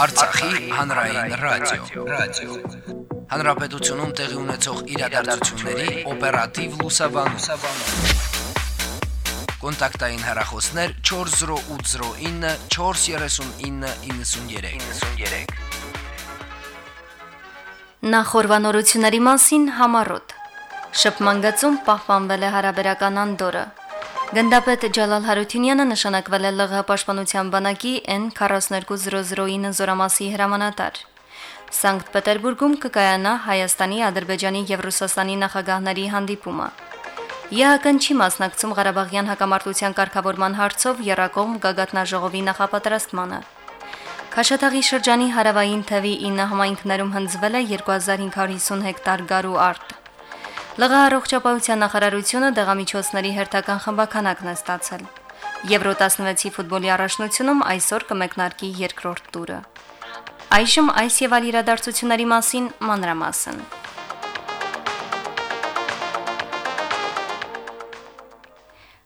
Արցախի հանրային ռադիո, ռադիո։ Հանրապետությունում տեղի ունեցող իրադարձությունների օպերատիվ լուսաբանում։ Կոնտակտային հեռախոսներ 40809 43993։ Նախորbanորությունների մասին համառոտ։ Շփման գծում պահպանվել է հարաբերական անդորը։ Գնդապետ Ջալալ Հարությունյանը նշանակվել է ԼՂՀ պաշտպանության բանակի N42009 զորամասի հրամանատար։ Սանկտ Պետերբուրգում կկայանա Հայաստանի, Ադրբեջանի եւ Ռուսաստանի նախագահների հանդիպումը։ ԵՀԿ-ն չի մասնակցում Ղարաբաղյան հակամարտության կարգավորման հարցով Երակոմ գագաթնաժողովի նախապատրաստմանը։ Քաշաթաղի շրջանի հարավային թևի 9 համայնքներում հնձվել է 2550 հեկտար գարու արտ։ ԼՂ առողջապահության նախարարությունը դեղամիջոցների հերթական խմբականակն է ստացել։ Եվրո 16-ի ֆուտբոլի առաջնությունում այսօր կմեկնարկի երկրորդ տուրը։ Այժմ այս եւ այլ իրադարձությունների մասին մանրամասն։ մասին,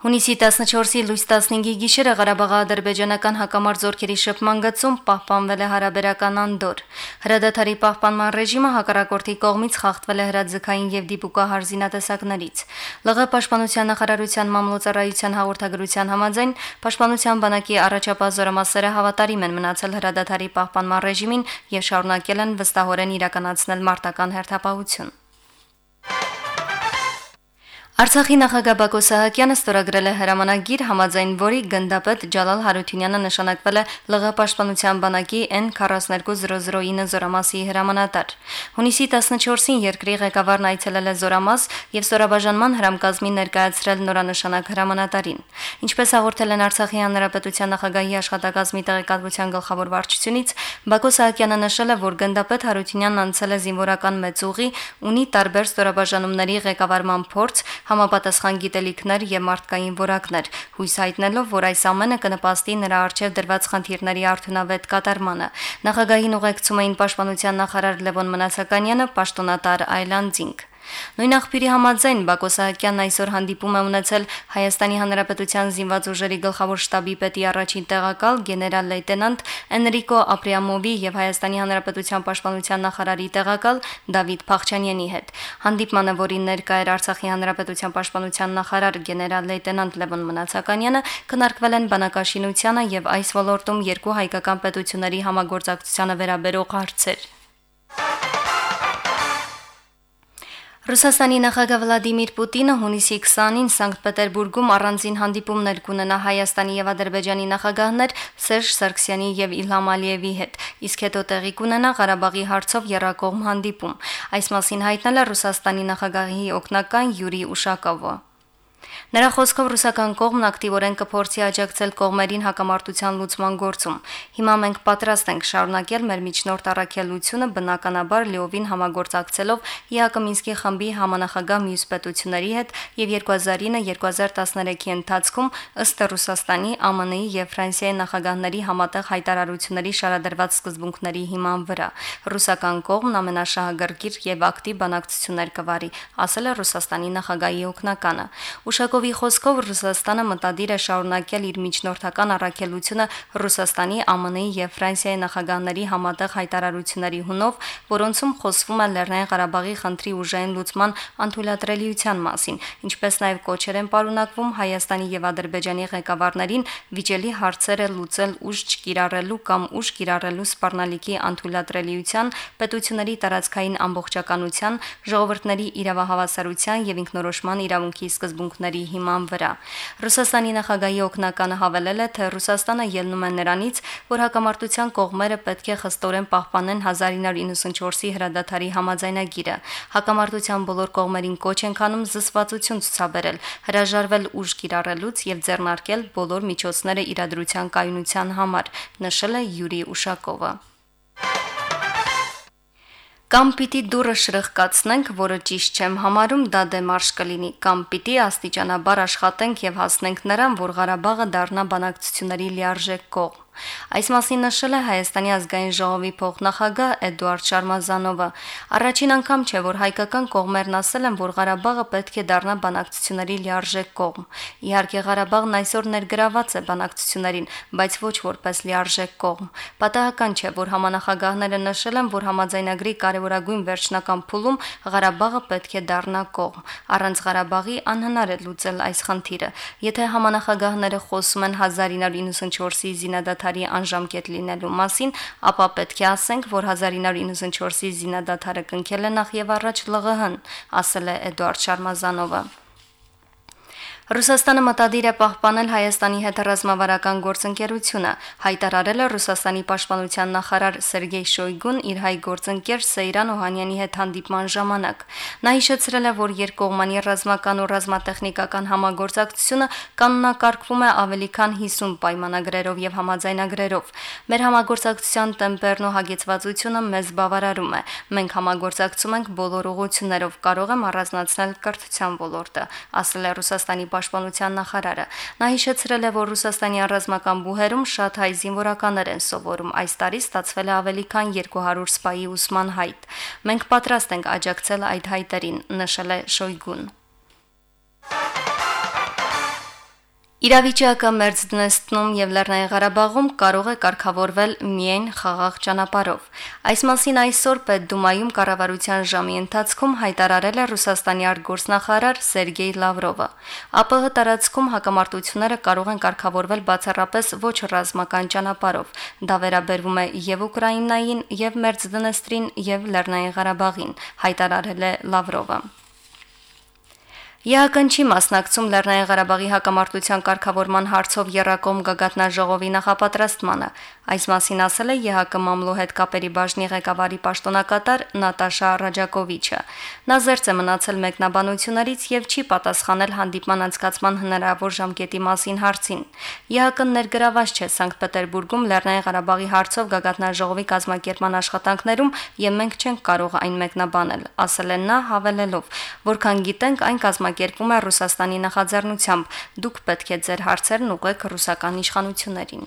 Հունիսի 14-ի լույս 15-ի գիշերը Ղարաբաղի ադրբեջանական հակամարտ զորքերի շփման գծում պահպանվել է հարաբերական անդոր։ Հրադադարի պահպանման ռեժիմը հակառակորդի կողմից խախտվել է հրաձգային եւ դիպուկահար զինատեսակներից։ ԼՂ պաշտպանության նախարարության մամլոյցարայության հաղորդագրության համաձայն պաշտպանության բանակի առաջապահ զորամասերը հավատարիմ են մնացել հրադադարի պահպանման ռեժիմին եւ շարունակել են վստահորեն իրականացնել մարտական հերթապահություն։ Արցախի նախագահ Բակո Սահակյանը ստորագրել է հրամանագիր համաձայն որի գնդապետ Ջալալ Հարությունյանը նշանակվել է ԼՂ պաշտպանության բանակի N42009 զորամասի հրամանատար։ Հունիսի 14-ին երկրի ղեկավարն այցելել է զորամաս եւ ստորաբաժանման հրամկազմի ներկայացրել նորանշանակ հրամանատարին։ Ինչպես հաղորդել են Արցախի հանրապետության նախագահի աշխատակազմի տեղեկատվության գլխավոր վարչությունից, Բակո Սահակյանը նշել է, որ գնդապետ Հարությունյանն անցել է զինվորական մեծուղի, ունի տարբեր ստորաբաժանումների ղեկավարման փորձ, համապատասխան գիտելիքներ եւ մարդկային որակներ, հույս հայտնելով, որ այս ամենը կնպաստի նրա արժեվ դրված խնդիրների արդյունավետ կատարմանը։ Նախագահին ուղեկցում էին պաշտպանության նախարար Լևոն Մնացականյանը, պաշտոնատար Այլանդզինգ։ Նույն աղբյուրի համաձայն Բակո Սահակյանն այսօր հանդիպում է ունեցել Հայաստանի Հանրապետության զինված ուժերի գլխավոր շտաբի պետի առաջին տեղակալ գեներալ լեյտենանտ Էնրիկո Ապրիամովի եւ Հայաստանի Հանրապետության պաշտպանության նախարարի տեղակալ Դավիթ Փախչանյանի հետ։ Հանդիպմանը, որին ներկա էր Արցախի Հանրապետության պաշտպանության նախարար գեներալ լեյտենանտ Լևոն Մնացականյանը, քննարկվել են բանակաշինությանը եւ այս ոլորտում երկու հայկական պետությունների համագործակցությանը վերաբերող հարցեր։ Ռուսաստանի նախագահ Վլադիմիր Պուտինը հունիսի 20-ին Սանկտ Պետերբուրգում առանձին հանդիպումներ կունենա Հայաստանի եւ Ադրբեջանի նախագահներ Սերժ Սարգսյանի եւ Իլհամ Ալիևի հետ, իսկ հետո տեղի կունենա Ղարաբաղի հարցով երակողմ հանդիպում։ Այս մասին հայտնել է Ռուսաստանի նախագահի օգնական Յուրի Ուշակովը։ Նրա խոսքով ռուսական կողմն ակտիվորեն կփորձի աջակցել կողմերին հակամարտության լուծման գործում։ Հիմա մենք պատրաստ ենք շարունակել մեր միջնորդ առաքելությունը բնականաբար լիովին համագործակցելով ԵԱԿ Մինսկի խմբի համանախագահ մյուս պետությունների հետ եւ 2009-2013-ի ընթացքում ըստ Ռուսաստանի, ԱՄՆ-ի եւ Ֆրանսիայի նախագահների համատեղ հայտարարությունների շարադրված սկզբունքների հիման վրա։ Ռուսական կողմն ամենաշահագրգիռ եւ ակտիվ բանակցություններ կվարի, ասել է Ռուսաստանի նախագահի օգնականը։ Ուշակով Պեսկովի խոսքով Ռուսաստանը մտադիր է շարունակել իր միջնորդական առաքելությունը Ռուսաստանի, ԱՄՆ-ի եւ Ֆրանսիայի նախագահների համատեղ հայտարարությունների հունով, որոնցում խոսվում է Լեռնային Ղարաբաղի խնդրի ուժային լուծման անթույլատրելիության մասին, ինչպես նաեւ կոչեր են պարունակվում Հայաստանի եւ Ադրբեջանի ղեկավարներին վիճելի հարցերը լուծել ուժ չկիրառելու կամ ուժ կիրառելու սպառնալիքի անթույլատրելիության, պետությունների տարածքային ամբողջականության, ժողովրդների իրավահավասարության եւ ինքնորոշման իրավունքի սկզբունքների հիման վրա։ Ռուսաստանի նախագահի օգնականը հավելել է, թե Ռուսաստանը ելնում է նրանից, որ հակամարտության կողմերը պետք է խստորեն պահպանեն 1994-ի հրադադարի համաձայնագիրը։ Հակամարտության բոլոր կողմերին կոչ են քանում զսվածություն ցուցաբերել, հրաժարվել ուժ կիրառելուց եւ ձեռնարկել բոլոր միջոցները իրադրության կայունության համար, նշել է Յուրի Ուշակովը։ Կամ պիտի դուրը շրխկացնենք, որը ճիշտ չեմ համարում, դա դեմարշ կլինի, կամ պիտի աստիճանաբար աշխատենք եւ հասնենք նրան, որ Ղարաբաղը դառնա բանակցությունների լիարժեք կողմ։ Այս մասին նշել է Հայաստանի ազգային ժողովի փոխնախագահ Էդուարդ Շարմազանովը։ Առաջին անգամ չէ, որ հայկական կողմերն ասել են, որ Ղարաբաղը պետք է դառնա բանակցությունների լիարժեք կողմ։ Իհարկե Ղարաբաղն այսօր ներգրաված է բանակցություններին, բայց ոչ որպես լիարժեք կողմ։ Պատահական չէ, որ համանախագահները նշել են, որ համաձայնագրի կարևորագույն վերջնական փուլում Ղարաբաղը պետք է դառնա կողմ։ Առանց Ղարաբաղի անհնար է լուծել այս խնդիրը։ Եթե համանախագահները խոսում են 1994-ի զինադատարի անժամկետ լինելու մասին, ապա պետք է ասենք, որ 1994-ի զինադատարը կնքել է նախ եւ առաջ ԼՂՀ-ն, ասել է Էդուարդ Շարմազանովը։ Ռուսաստանը մտադիր է պահպանել Հայաստանի հետ ռազմավարական գործընկերությունը, հայտարարել է Ռուսաստանի պաշտպանության նախարար Սերգեյ Շոյգուն իր հայ գործընկեր Սեյրան Օհանյանի հետ հանդիպման ժամանակ։ Նա հիշեցրել է, որ երկկողմանի ռազմական ու ռազմատեխնիկական համագործակցությունը կանոնակարգվում է ավելի քան 50 պայմանագրերով եւ համաձայնագրերով։ Մեր համագործակցության տեմպերն ու հագեցվածությունը մեզ բավարարում է։ Մենք համագործակցում ենք բոլոր ուղություններով, կարող եմ առանձնացնել կրթության ոլորտը, ասել է Ռուսաստանի պաշտպանության նախարարը։ Նա հիշեցրել է, որ Ռուսաստանի ռազմական բուհերում շատ հայ զինվորականներ են սովորում։ Այս տարի ստացվել է ավելի քան 200 սպայի ուսման հայտ։ Մենք պատրաստ ենք աջակցել այդ հայտերին, նշել է Շոյգուն։ Իրավիճակը Մերձդնեստնում եւ Լեռնային Ղարաբաղում կարող է կարգավորվել միայն խաղաղ ճանապարհով։ Այս մասին այսօր Պետդումայում կառավարության ժամի ընթացքում հայտարարել է Ռուսաստանի արտգործնախարար Սերգեյ Լավրովը։ ԱՊՀ տարածքում հակամարտությունները կարող են կարգավորվել բացառապես ոչ ռազմական ճանապարհով։ Դա վերաբերվում է եւ Ուկրաինային, եւ Մերձդնեստրին, եւ Լեռնային Ղարաբաղին, հայտարարել է Լավրովը։ ԵԱԿ-ն չի մասնակցում Լեռնային Ղարաբաղի հակամարտության կարգավորման հարցով Երակոմ գագաթնաժողովի նախապատրաստմանը։ Այս մասին ասել է ԵԱԿ մամլո հետ կապերի բաժնի ղեկավարի պաշտոնակատար Նատաշա Ռաջակովիչը։ Նա զերծ է մնացել մեկնաբանություններից եւ չի պատասխանել հանդիպման անցկացման հնարավոր ժամկետի մասին հարցին։ ԵԱԿ-ն ներգրաված չէ Սանկտ Պետերբուրգում Լեռնային Ղարաբաղի հարցով գագաթնաժողովի կազմակերպման աշխատանքներում եւ մենք չենք կարող այն մեկնաբանել, ասել են նա հավելելով, որքան գիտենք այն կազմակերպ կազմակերպվում է Ռուսաստանի նախաձեռնությամբ։ Դուք պետք է ձեր հարցերն ուղղեք ռուսական իշխանություններին։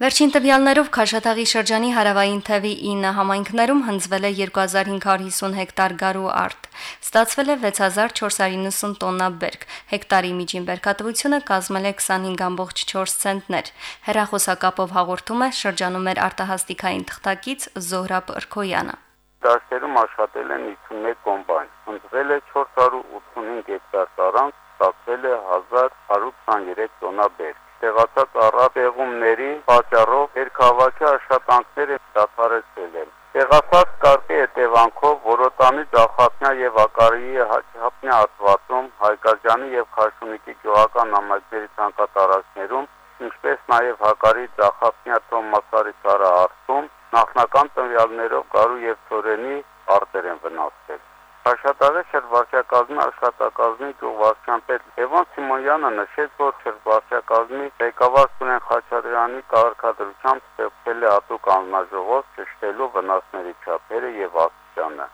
Վերջին տվյալներով Քաշաթաղի շրջանի հարավային թևի 9 համայնքներում հնձվել է 2550 հեկտար գարու արտ։ Ստացվել է 6490 տոննա բերք։ Հեկտարի միջին բերքատվությունը կազմել է 25.4 ցենտներ։ Հերախոսակապով հաղորդում է շրջանում արտահաստիկային թղթակից Զոհրաբ Ըրքոյանը։ Դաշտերում աշխատել են 51 կոմբայն, ընտրվել է 485 հեկտար տարանք, ստացվել է 1123 տոննա բերք։ Տեղացած առատեղումների պատճառով երկհավաքի աշխատանքները դադարեցվել են։ Տեղացած կարգի հետևանքով Որոտանի Ձախատնյա եւ Ակարիի հապնյա հատվածում Հայկազյանի եւ Խաշունիկի գյուղական համայնքների ցանկատարածքներում, ինչպես նաեւ Հակարի Ձախատնյա Թոմասարի ծառահարցում նախնական տվյալներով կարու եւ շրջվարչակազմի աշխատակազմի գյուղվարչական պետ Լևոն Սիմոնյանը նշեց, որ շրջվարչակազմի ղեկավար Սուրեն Խաչատրյանի կարգադրությամբ ստեղծել է հատուկ անձնաժողով ճշտելու վնասների չափերը եւ աստիճանը։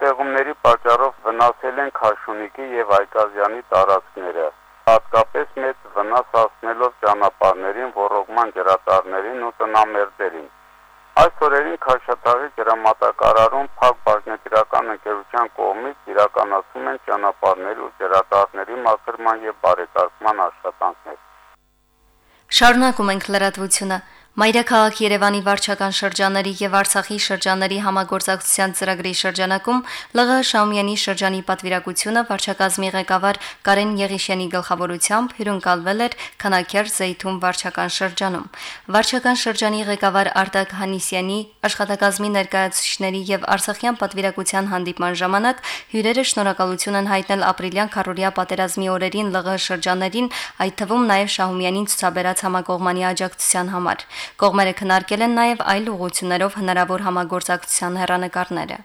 Տեղումների պատճառով վնասել են Խաշունիկի եւ Այկազյանի տարածքները, հատկապես մեծ վնաս հասնելով ճանապարհներին, ռոռոգման ջրատարներին ու տնամերձերին։ Այս օրերին Քաշաթաղի դրամատակարարում Փակ բաժնետիրական ընկերության կողմից իրականացում են ճանապարհների ու ջրատարների մաքրման եւ բարեկարգման աշխատանքներ։ Շարունակում ենք լրատվությունը։ Մայրաքաղաք Երևանի վարչական շրջանների եւ Արցախի շրջանների համագործակցության ծրագրի շրջանակում ԼՂ Շաումյանի շրջանի պատվիրակությունը վարչակազմի ղեկավար Կարեն Եղիշյանի գլխավորությամբ հյուրընկալվել էր Քանաքեր Զեյթուն վարչական շրջանում։ Վարչական շրջանի ղեկավար Արտակ Հանիսյանի աշխատակազմի ներկայացուցիչների եւ Արցախյան պատվիրակության հանդիպման ժամանակ հյուրերը շնորհակալություն են հայտնել ապրիլյան քարորիա պատերազմի օրերին ԼՂ շրջաներին, այդ թվում նաեւ Շահումյանին ցուցաբերած համակողմանի աջակցության համար։ Կողմերը քննարկել են նաև այլ ուղղություններով հնարավոր համագործակցության հերանեկարները։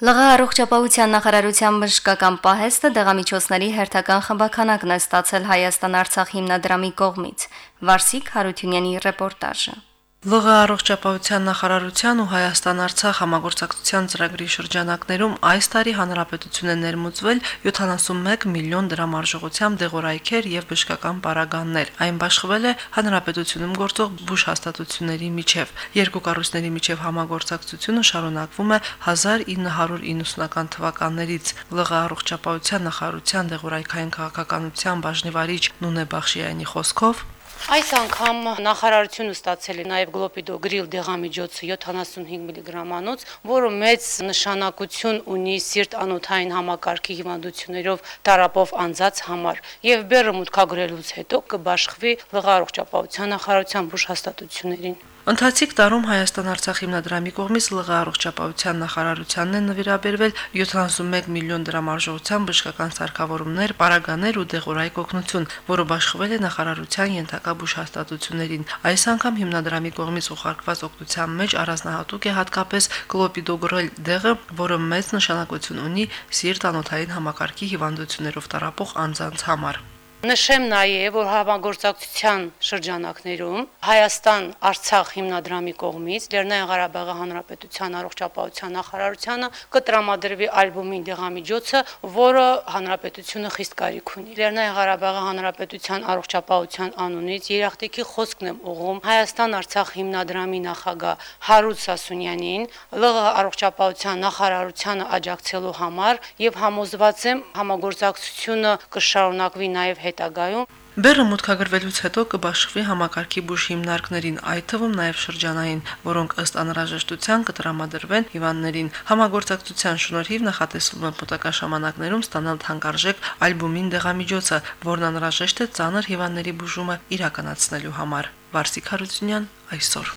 ԼՂ առողջապահության նախարարության բժշկական պահեստը դեղամիջոցների հերթական խմբականակն է ստացել Հայաստան-Արցախ հիմնադրամի կողմից։ Վարսիկ Հարությունյանի ռեպորտաժը։ ԼՂ առողջապահության նախարարության ու Հայաստան-Արցախ համագործակցության ծրագրի շրջանակներում այս տարի հանրապետություն է ներմուծվել 71 միլիոն դրամ արժողությամբ դեղորայքեր եւ բժշկական պարագաններ։ Այն բաշխվել է հանրապետությունում գործող բուժ հաստատությունների միջև։ Երկու կառույցների միջև համագործակցությունը շարունակվում է 1990-ական թվականներից։ ԼՂ առողջապահության նախարարության դեղորայքային քաղաքականության բաժնի վարիչ Նունե Բախշյանի խոսքով Այս անգամ նախարարությունը ստացել է նաև գլոպիդոգրիլ դեղամիջոցը 75 միլիգրամանոց, որը մեծ նշանակություն ունի սիրտ-անոթային համակարգի հիվանդություններով տարապով անձած համար։ Եվ բերը մուտքագրելուց հետո կբաշխվի լղարողջապահության նախարարության բուժ հաստատություններին։ Ընթացիկ տարում Հայաստան-Արցախ հիմնադրամի կողմից ԼՂ առողջապահության նախարարությանն են նվիրաբերվել 71 միլիոն դրամ արժողությամբ բժշկական սարքավորումներ, պարագաներ ու դեղորայք օգնություն, որը բաշխվել է նախարարության ենթակա բուժհաստատություններին։ Այս անգամ հիմնադրամի կողմից ուղարկված օգնության մեջ առանձնահատուկ է հատկապես կլոպիդոգրել դեղը, որը մեծ նշանակություն ունի սիրտ-անոթային համակարգի հիվանդություններով տարապող անձանց համար։ Նշեմ նաև, որ հավանգործակցության շրջանակներում Հայաստան-Արցախ հիմնադրամի կողմից Լեռնային Ղարաբաղի Հանրապետության առողջապահության նախարարությանը կտրամադրվի ալբոմին դեղամիջոցը, որը հանրապետությունը խիստ կարիք ունի։ Լեռնային Ղարաբաղի Հանրապետության առողջապահության անունից երախտիկի խոսքն եմ ուղում Հայաստան-Արցախ հիմնադրամի նախագահ Հարութ Սասունյանին, ԼՂ առողջապահության նախարարությանը աջակցելու համար եւ համոզված եմ համագործակցությունը կշարունակվի նաև հետագայում Բերը մուտքագրվելուց հետո կբաշխվի համակարգի բուժ հիմնարկներին, այդ թվում նաև շրջանային, որոնք ըստ անհրաժեշտության կտրամադրվեն հիվանդներին։ Համագործակցության շնորհիվ նախատեսվում է մոտակա ժամանակներում ստանալ թանկարժեք ալբումին դեղամիջոցը, որն անհրաժեշտ է ծանր հիվանդների բուժումը իրականացնելու համար։ Վարսիկ Հարությունյան այսօր։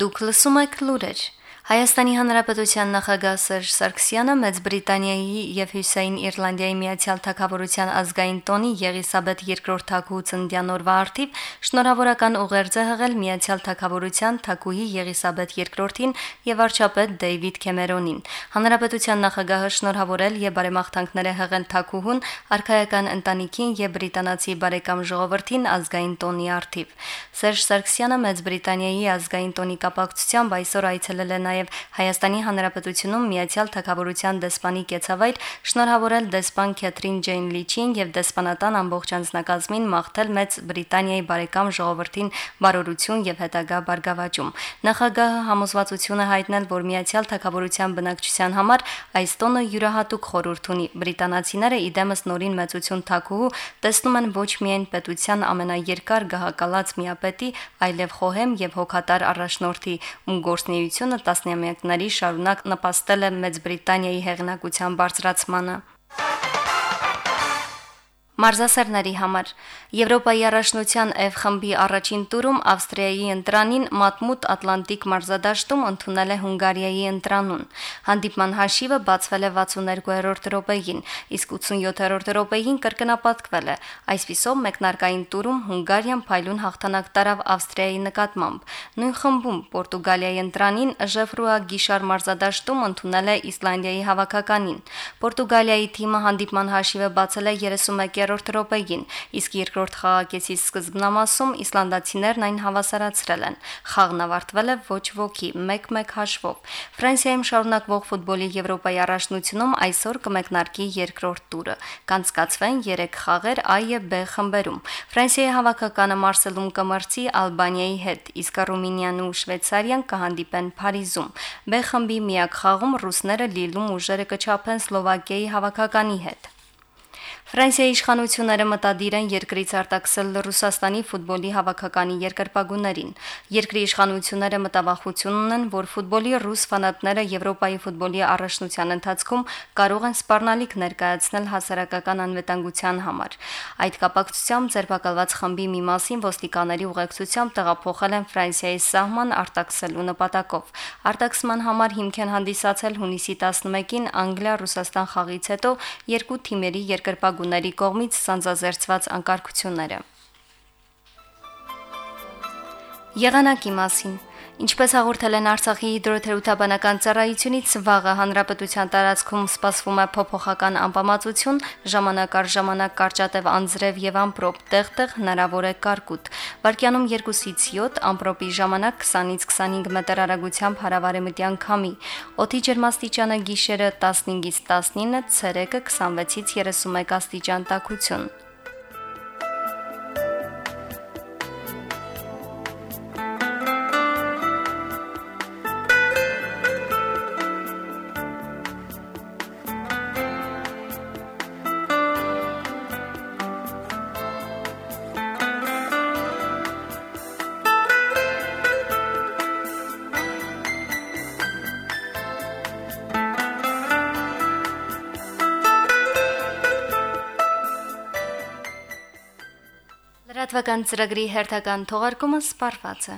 Դուք լսում եք լուրեր։ Հայաստանի Հանրապետության նախագահ Սերժ Սարգսյանը Մեծ Բրիտանիայի եւ Հյուսային Իռլանդիայի Միացյալ Թագավորության ազգային տոնի Եղիսաբեթ II թագուհու ծննդյան օրվա արդիվ շնորհավորական ուղերձ է հղել Միացյալ Թագավորության թագուհի Եղիսաբեթ II-ին եւ վարչապետ Դեյվիդ Քեմերոնին։ Հանրապետության նախագահը շնորհավորել եւ բարեմաղթանքներ է հղել թագուհուն, արխայական ընտանիքին եւ բրիտանացի բարեկամ ժողովրդին ազգային տոնի արդիվ։ Սերժ Սարգսյանը Մեծ Բրիտանիայի ազգային տոնի կապակցությամբ այսօր այցելել է նաև Հայաստանի Հանրապետությունում Միացյալ Թագավորության դեսպանի կեցավայր շնորհավորել դեսպան Քեթրին Ջեյն Լիչին եւ դեսպանատան ամբողջ անձնակազմին մաղթել Մեծ Բրիտանիայի բարեկամ ժողովրդին բարօրություն եւ հետագա բարգավաճում։ Նախագահը համոզվածություն է հայտնել, որ Միացյալ Թագավորության բնակչության համար այս տոնը յուրահատուկ խորհուրդ ունի։ Բրիտանացիները իդեմս նորին մեծություն թակուհու տեսնում են ոչ միայն պետության ամենաերկար գահակալած միապետի, այլև խոհեմ եւ հոգատար առաջնորդի, ում գործնեությունը տասնամյակների շարունակ նպաստել է Մեծ Բրիտանիայի հեղինակության բարձրացմանը։ Մարզասերների համար Եվրոպայի առաջնության F խմբի առաջին տուրում Ավստրիայի ընտրանին Մատմուտ Ատլանտիկ մարզադաշտում ընդունել է Հունգարիայի ընտրանուն։ Հանդիպման հաշիվը բացվել է 62-րդ րոպեին, իսկ 87-րդ րոպեին կրկնապատկվել է։ Այսպիսով մեկնարկային տուրում Հունգարիան փայլուն հաղթանակ տարավ Ավստրիայի նկատմամբ։ Նույն խմբում Պորտուգալիայի ընտրանին Ժեֆրուա Գիշար մարզադաշտում ընդունել է Իսլանդիայի հավաքականին։ Պորտուգալիայի թիմը հանդիպման հաշիվը բացել է 31 երրորդ րոպեին, իսկ երկրորդ խաղակեսի սկզբնամասում իսլանդացիներն այն հավասարացրել են։ Խաղն ավարտվել է ոչ ոքի 1-1 հաշվով։ Ֆրանսիայում շարունակվող ֆուտբոլի Եվրոպայի առաջնությունում այսօր կմեկնարկի երկրորդ տուրը։ Կանցկացվեն 3 խաղեր A եւ B խմբերում։ Ֆրանսիայի հավաքականը Մարսելում կմրցի Ալբանիայի հետ, իսկ Ռումինիան ու Շվեյցարիան կհանդիպեն Փարիզում։ B խմբի միակ խաղում ռուսները Լիլում ուժերը կչափեն Սլովակիայի հավաքականի հետ։ Ֆրանսիայի իշխանությունները մտադիր են երկրից արտաքսել Ռուսաստանի ֆուտբոլի հավաքականի երկրպագուներին։ Երկրի իշխանությունները մտավախություն ունեն, որ ֆուտբոլի ռուս ֆանատները Եվրոպայի ֆուտբոլի առաջնության ընթացքում կարող են սպառնալիք ներկայացնել հասարակական անվտանգության համար։ Այդ կապակցությամբ ձերբակալված խմբի մի մասին ոստիկաների ուղեկցությամբ տեղափոխել են Ֆրանսիայի սահման արտաքսելու նպատակով։ Արտաքսման համար հիմք են հանդիսացել հունիսի 11-ին Անգլիա-Ռուսաստան խաղից հետո երկու թիմերի երկրպագու գունների կողմից սանձազերծված անկարգությունները։ Եղանակի մասին Ինչպես հաղորդել են Արցախի հիդրոթերապևտաբանական ծառայությունից, վաղը հանրապետության տարածքում սպասվում է փոփոխական անբավարարություն, ժամանակ առ ժամանակ կարճատև անձրև եւ ամպրոպ, տեղտեղ հնարավոր է կարկուտ։ Վարկյանում 2-ից 7, ամպրոպի ժամանակ 20-ից 25 մետր արագությամբ հարավարեմտյան քամի։ Օդի ջերմաստիճանը գիշերը 15-ից 19, ցերեկը 26-ից 31 աստիճան տաքություն։ Լրատվական ծրագրի հերթական թողարկումը սպարված է։